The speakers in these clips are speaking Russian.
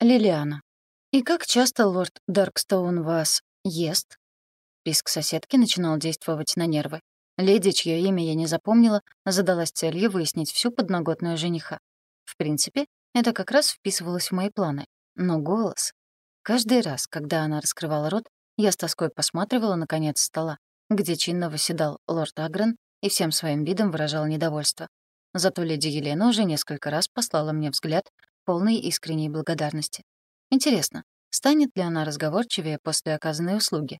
Лилиана. «И как часто лорд Даркстоун вас ест?» Писк соседки начинал действовать на нервы. Леди, чье имя я не запомнила, задалась целью выяснить всю подноготную жениха. В принципе, это как раз вписывалось в мои планы. Но голос... Каждый раз, когда она раскрывала рот, я с тоской посматривала на конец стола, где чинно восседал лорд Агрен и всем своим видом выражал недовольство. Зато леди Елена уже несколько раз послала мне взгляд, полный искренней благодарности. Интересно, станет ли она разговорчивее после оказанной услуги?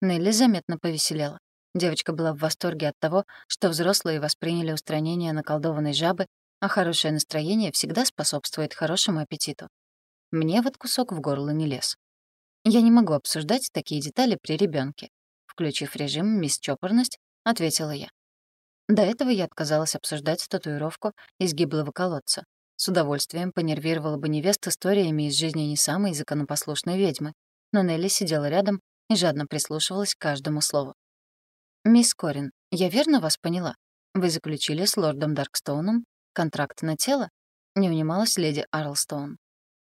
Нелли заметно повеселела. Девочка была в восторге от того, что взрослые восприняли устранение наколдованной жабы, а хорошее настроение всегда способствует хорошему аппетиту. Мне вот кусок в горло не лез. Я не могу обсуждать такие детали при ребенке. Включив режим «Мисс Чопорность», ответила я. До этого я отказалась обсуждать татуировку из гиблого колодца. С удовольствием понервировала бы невест историями из жизни не самой законопослушной ведьмы. Но Нелли сидела рядом и жадно прислушивалась к каждому слову. «Мисс Корин, я верно вас поняла? Вы заключили с лордом Даркстоуном контракт на тело?» — не унималась леди Арлстоун.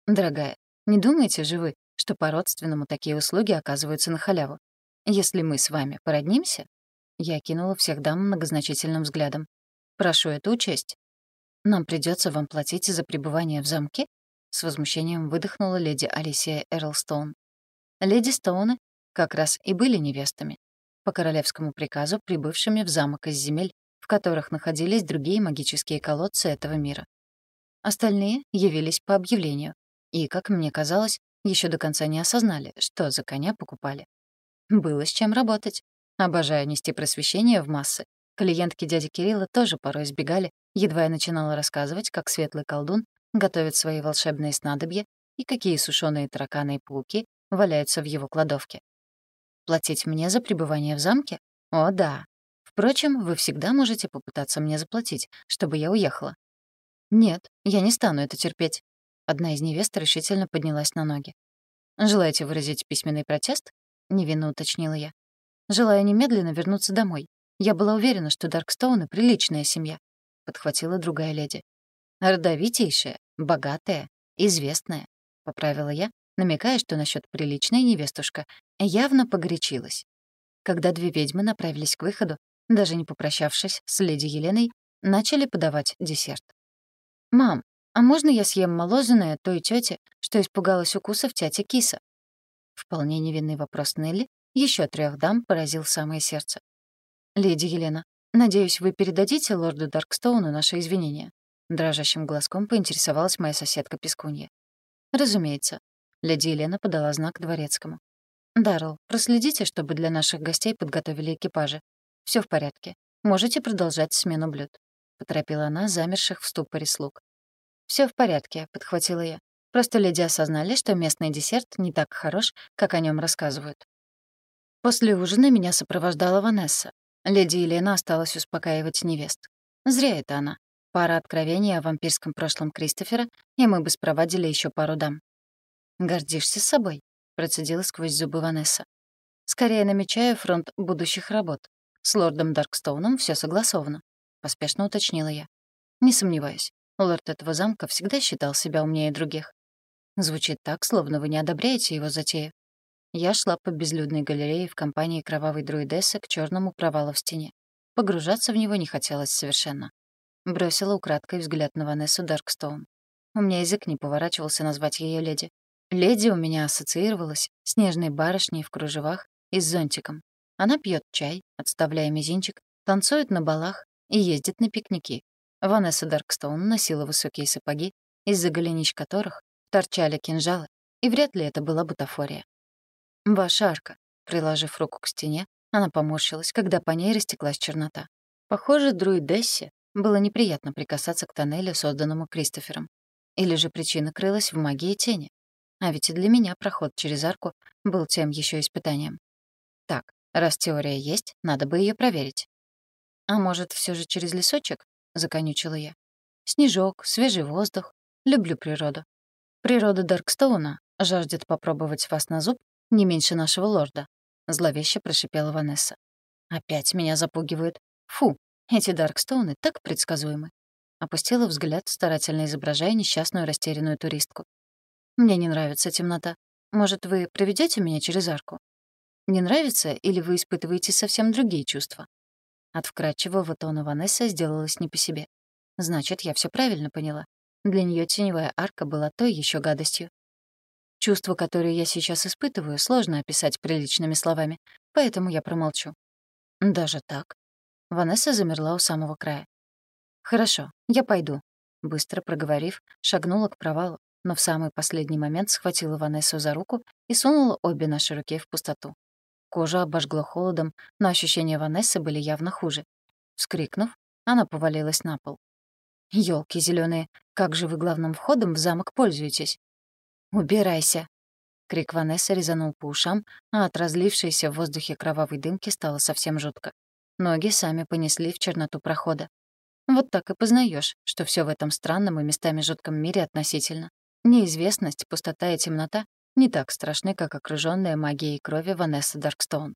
«Дорогая, не думаете же вы, что по-родственному такие услуги оказываются на халяву? Если мы с вами породнимся...» Я кинула всех дам многозначительным взглядом. «Прошу это учесть. «Нам придется вам платить за пребывание в замке?» С возмущением выдохнула леди Алисия Эрлстоун. Леди Стоуны как раз и были невестами, по королевскому приказу прибывшими в замок из земель, в которых находились другие магические колодцы этого мира. Остальные явились по объявлению и, как мне казалось, еще до конца не осознали, что за коня покупали. Было с чем работать. Обожаю нести просвещение в массы. Клиентки дяди Кирилла тоже порой сбегали Едва я начинала рассказывать, как светлый колдун готовит свои волшебные снадобья и какие сушеные тараканы и пауки валяются в его кладовке. Платить мне за пребывание в замке? О, да. Впрочем, вы всегда можете попытаться мне заплатить, чтобы я уехала. Нет, я не стану это терпеть. Одна из невест решительно поднялась на ноги. «Желаете выразить письменный протест?» — невинно уточнила я. «Желаю немедленно вернуться домой. Я была уверена, что Даркстоуны — приличная семья. — подхватила другая леди. «Родовитейшая, богатая, известная», — поправила я, намекая, что насчет приличной невестушка явно погорячилась. Когда две ведьмы направились к выходу, даже не попрощавшись с леди Еленой, начали подавать десерт. «Мам, а можно я съем мороженое той тёте, что испугалась укусов тяти Киса?» Вполне невинный вопрос Нелли еще трех дам поразил самое сердце. «Леди Елена, «Надеюсь, вы передадите лорду Даркстоуну наши извинения?» Дрожащим глазком поинтересовалась моя соседка Пескунья. «Разумеется». Леди Елена подала знак дворецкому. «Даррелл, проследите, чтобы для наших гостей подготовили экипажи. Все в порядке. Можете продолжать смену блюд», — поторопила она замерших в ступоре слуг. Все в порядке», — подхватила я. «Просто леди осознали, что местный десерт не так хорош, как о нем рассказывают». После ужина меня сопровождала Ванесса, Леди Елена осталась успокаивать невест. Зря это она. Пара откровений о вампирском прошлом Кристофера, и мы бы спровадили еще пару дам. «Гордишься собой?» — процедила сквозь зубы Ванесса. «Скорее намечаю фронт будущих работ. С лордом Даркстоуном все согласовано», — поспешно уточнила я. «Не сомневаюсь, лорд этого замка всегда считал себя умнее других. Звучит так, словно вы не одобряете его затею. Я шла по безлюдной галерее в компании кровавой друидессы к черному провалу в стене. Погружаться в него не хотелось совершенно. Бросила украдкой взгляд на Ванессу Даркстоун. У меня язык не поворачивался назвать ее леди. Леди у меня ассоциировалась с нежной барышней в кружевах и с зонтиком. Она пьет чай, отставляя мизинчик, танцует на балах и ездит на пикники. Ванесса Даркстоун носила высокие сапоги, из-за голенищ которых торчали кинжалы, и вряд ли это была бутафория. «Ваша арка». Приложив руку к стене, она поморщилась, когда по ней растеклась чернота. Похоже, друидессе было неприятно прикасаться к тоннелю, созданному Кристофером. Или же причина крылась в магии тени. А ведь и для меня проход через арку был тем еще испытанием. Так, раз теория есть, надо бы ее проверить. «А может, все же через лесочек?» — законючила я. «Снежок, свежий воздух. Люблю природу. Природа Даркстоуна жаждет попробовать вас на зуб не меньше нашего лорда», — зловеще прошипела Ванесса. «Опять меня запугивают. Фу, эти Даркстоуны так предсказуемы». Опустила взгляд, старательно изображая несчастную растерянную туристку. Мне не нравится темнота. Может, вы проведете меня через арку? Не нравится или вы испытываете совсем другие чувства? От вкрадчивого тона Ванесса сделалось не по себе. Значит, я все правильно поняла. Для нее теневая арка была той еще гадостью. Чувства, которые я сейчас испытываю, сложно описать приличными словами, поэтому я промолчу. Даже так? Ванесса замерла у самого края. «Хорошо, я пойду», — быстро проговорив, шагнула к провалу, но в самый последний момент схватила Ванессу за руку и сунула обе наши руки в пустоту. Кожа обожгло холодом, но ощущения Ванессы были явно хуже. Вскрикнув, она повалилась на пол. «Ёлки зелёные, как же вы главным входом в замок пользуетесь?» «Убирайся!» Крик Ванессы резанул по ушам, а от разлившейся в воздухе кровавой дымки стало совсем жутко. Ноги сами понесли в черноту прохода. Вот так и познаешь, что все в этом странном и местами жутком мире относительно. Неизвестность, пустота и темнота не так страшны, как окружённая магией крови Ванесса Даркстоун.